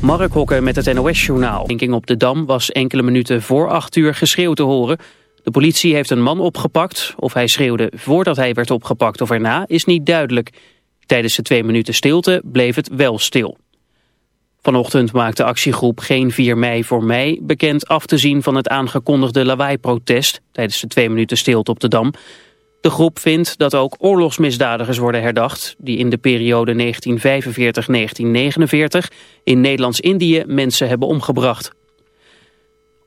Mark Hokker met het NOS-journaal. De op de Dam was enkele minuten voor acht uur geschreeuwd te horen. De politie heeft een man opgepakt. Of hij schreeuwde voordat hij werd opgepakt of erna is niet duidelijk. Tijdens de twee minuten stilte bleef het wel stil. Vanochtend maakte actiegroep Geen 4 mei voor mij bekend af te zien van het aangekondigde lawaai-protest tijdens de twee minuten stilte op de Dam. De groep vindt dat ook oorlogsmisdadigers worden herdacht... die in de periode 1945-1949 in Nederlands-Indië mensen hebben omgebracht.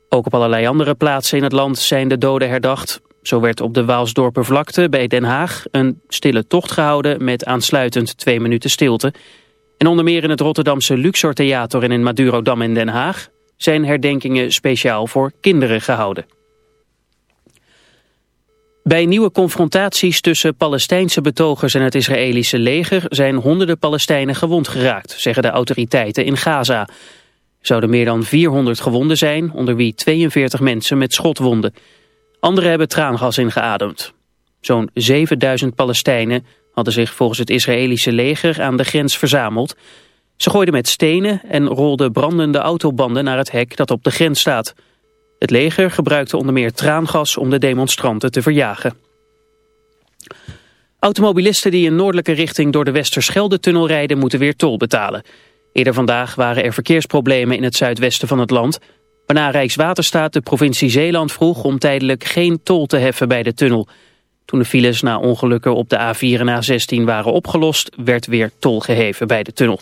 Ook op allerlei andere plaatsen in het land zijn de doden herdacht. Zo werd op de Waalsdorpervlakte bij Den Haag een stille tocht gehouden... met aansluitend twee minuten stilte. En onder meer in het Rotterdamse Luxor Theater en in Madurodam in Den Haag... zijn herdenkingen speciaal voor kinderen gehouden. Bij nieuwe confrontaties tussen Palestijnse betogers en het Israëlische leger zijn honderden Palestijnen gewond geraakt, zeggen de autoriteiten in Gaza. Er zouden meer dan 400 gewonden zijn, onder wie 42 mensen met schotwonden. Anderen hebben traangas ingeademd. Zo'n 7000 Palestijnen hadden zich volgens het Israëlische leger aan de grens verzameld. Ze gooiden met stenen en rolden brandende autobanden naar het hek dat op de grens staat. Het leger gebruikte onder meer traangas om de demonstranten te verjagen. Automobilisten die in noordelijke richting door de Westerschelde-tunnel rijden moeten weer tol betalen. Eerder vandaag waren er verkeersproblemen in het zuidwesten van het land... waarna Rijkswaterstaat de provincie Zeeland vroeg om tijdelijk geen tol te heffen bij de tunnel. Toen de files na ongelukken op de A4 en A16 waren opgelost... werd weer tol geheven bij de tunnel.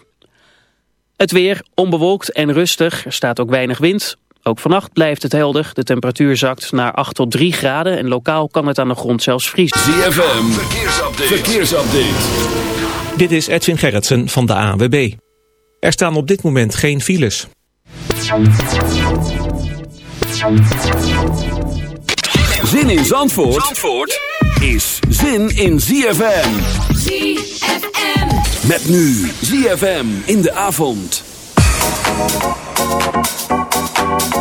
Het weer onbewolkt en rustig, er staat ook weinig wind. Ook vannacht blijft het helder. De temperatuur zakt naar 8 tot 3 graden en lokaal kan het aan de grond zelfs vriezen. ZFM, verkeersupdate. verkeersupdate. Dit is Edwin Gerritsen van de ANWB. Er staan op dit moment geen files. Zin in Zandvoort, Zandvoort is zin in ZFM. ZFM. Met nu ZFM in de avond. Thank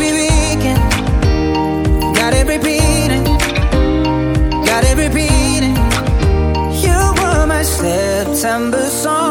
September song.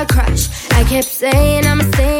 a crush. I kept saying I'm a saint.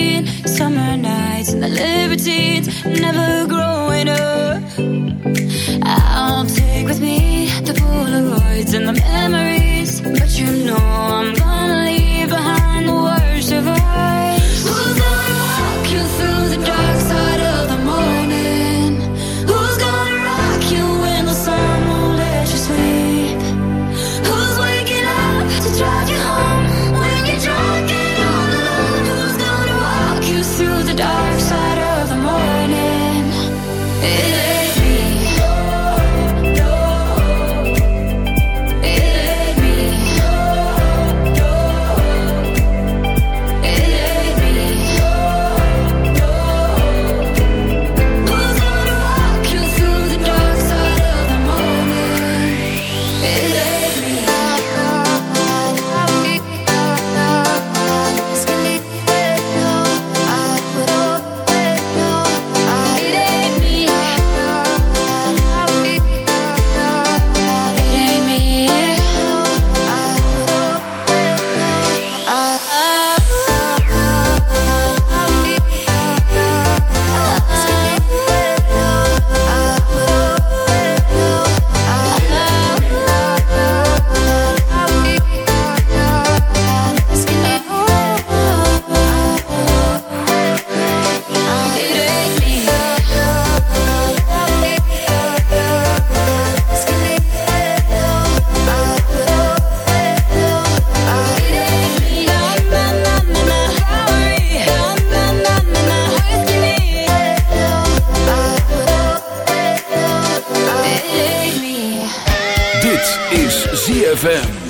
routine, summer nights and the libertines, never growing up. I'll take with me the Polaroids and the memories. ZFM.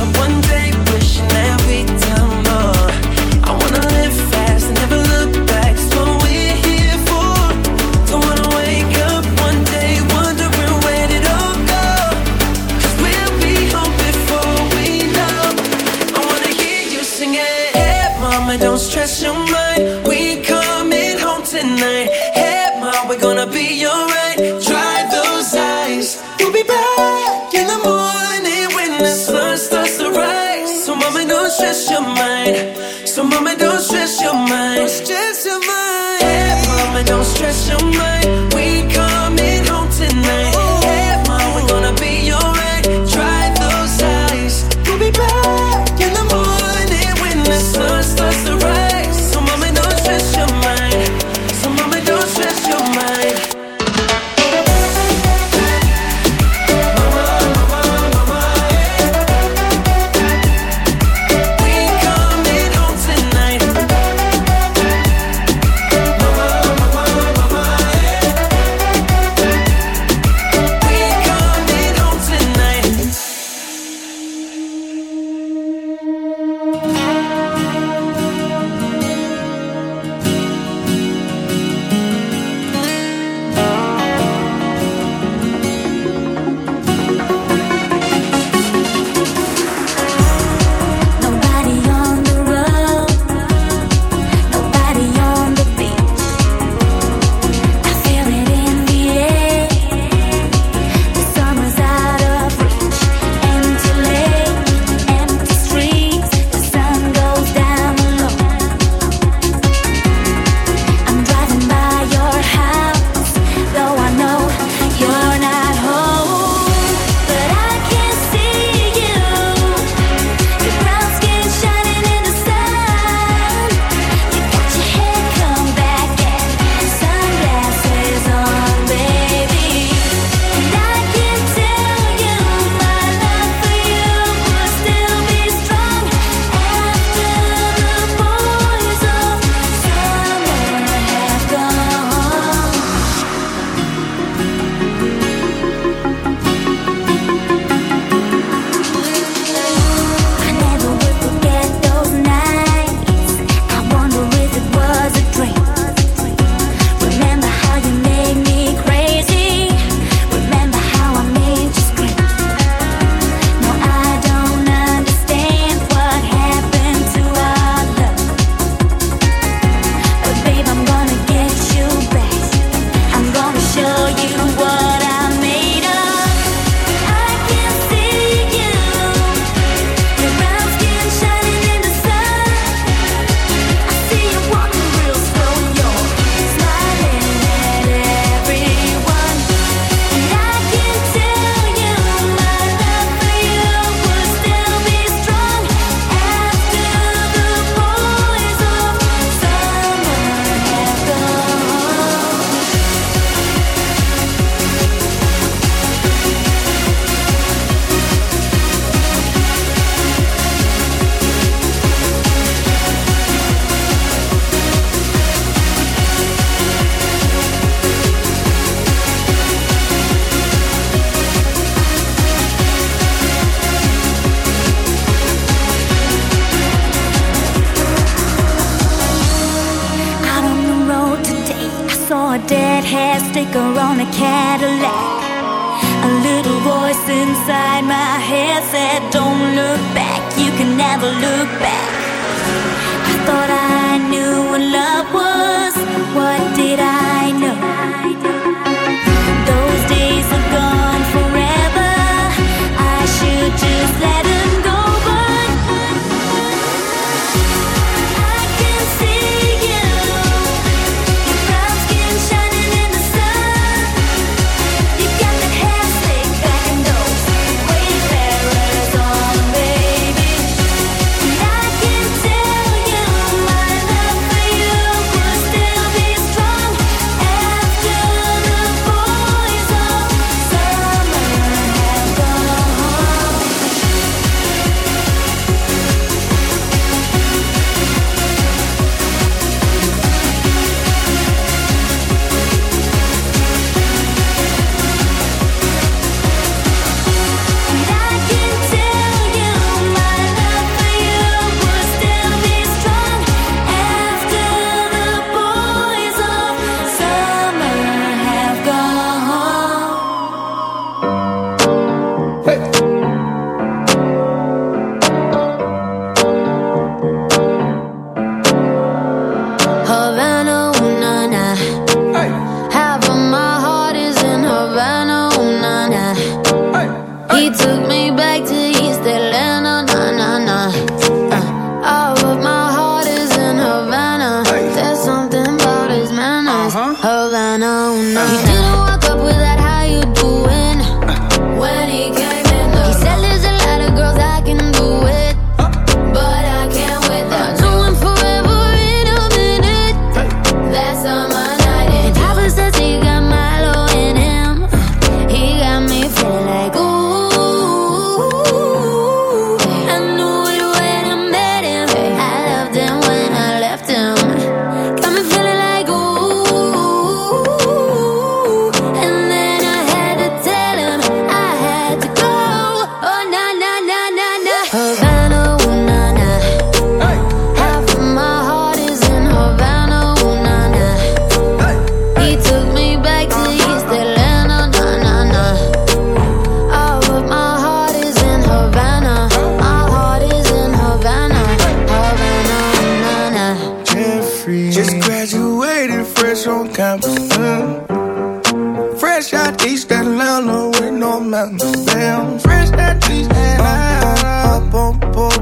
Yeah.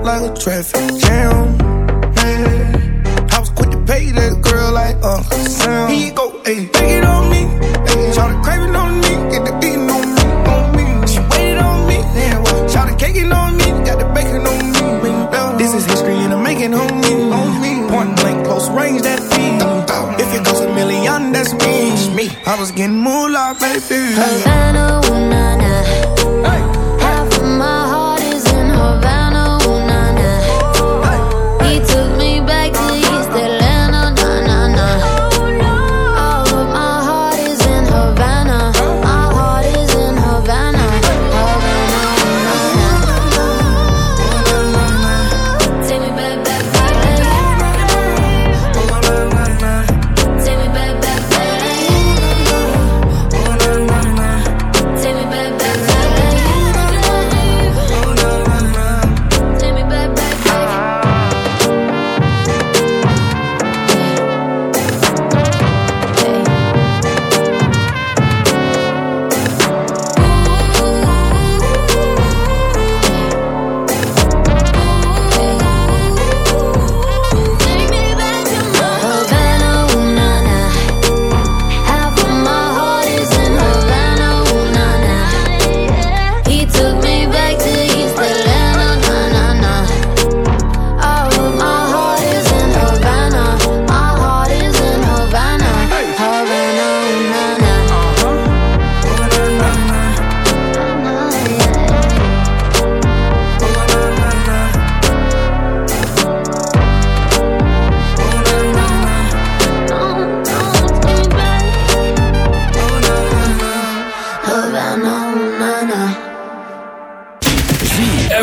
like a traffic jam. Yeah. I was quick to pay that girl like a sound. Here you go, ayy, take it on me. Ayy, try to crave it on me, get the beating on me, on me. She waited on me, yeah. Well, try to cake it on me, got the bacon on me. Now, this is history and I'm making homie. On me. Point blank, close range, that feed. If it goes a million, that's me. me. I was getting moolah, baby. Hey.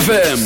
ZFM.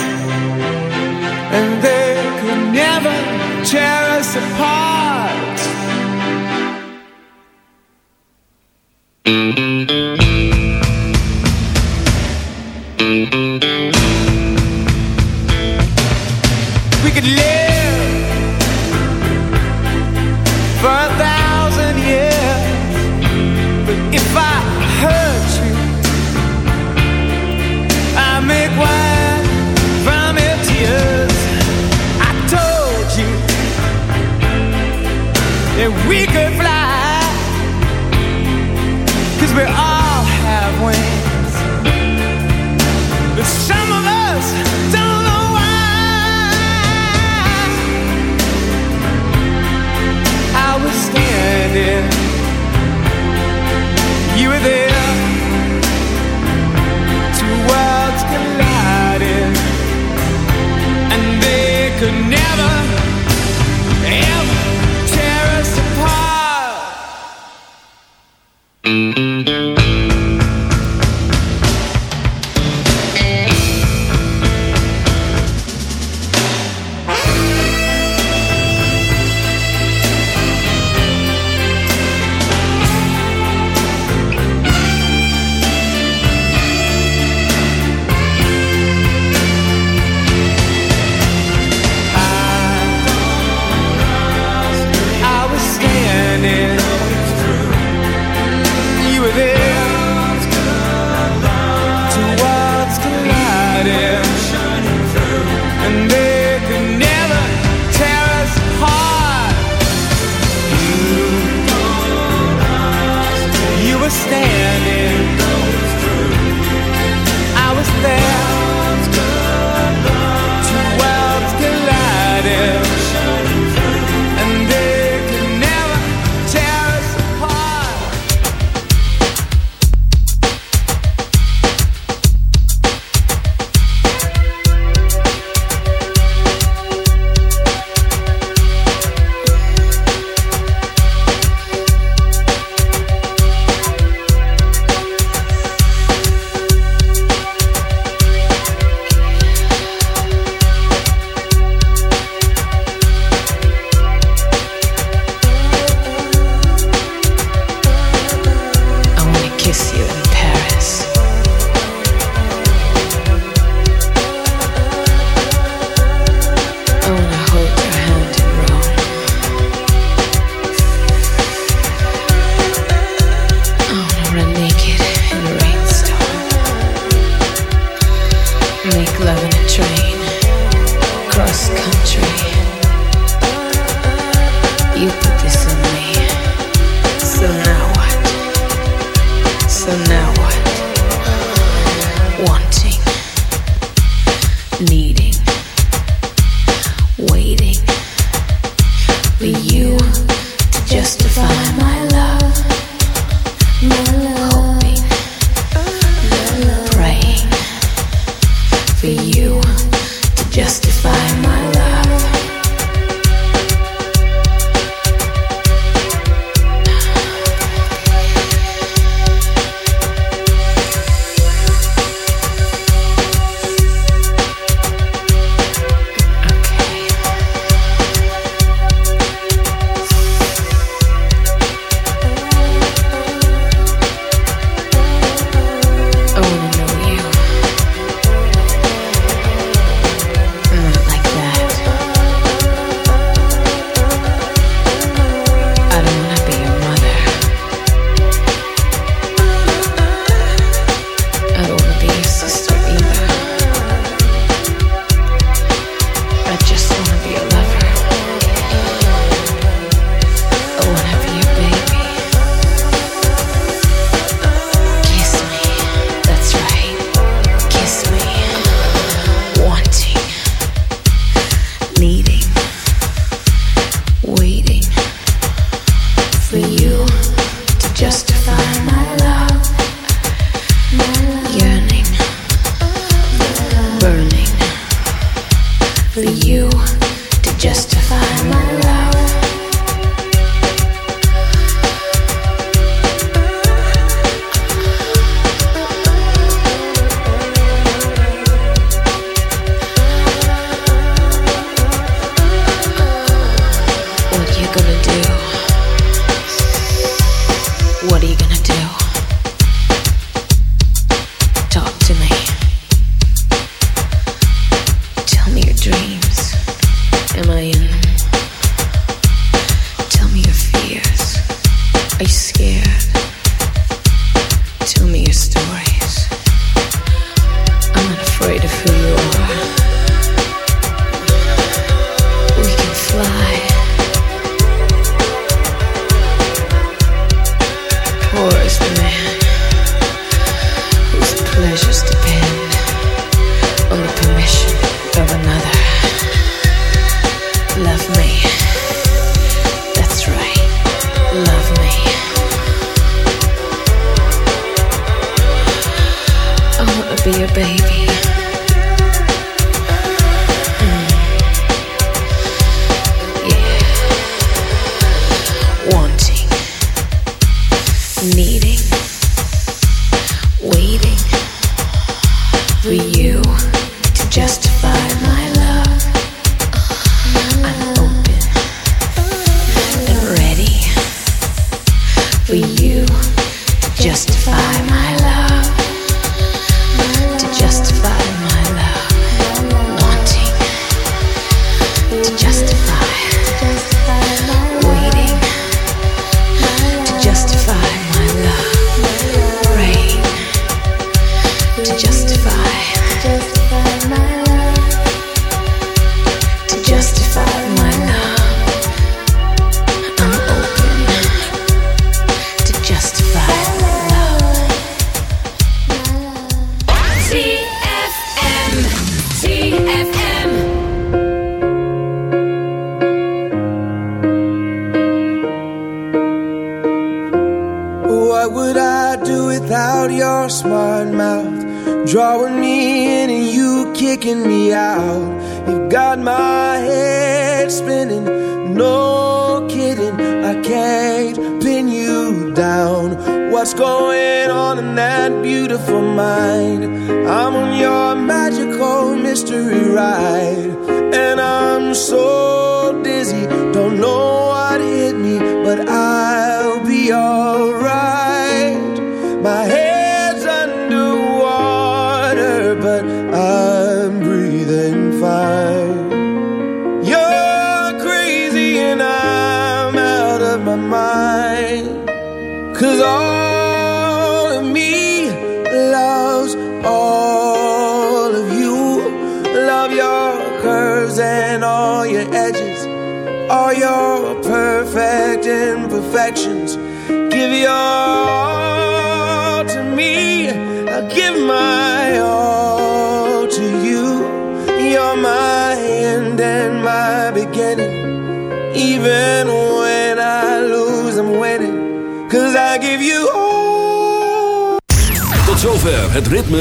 tear us apart.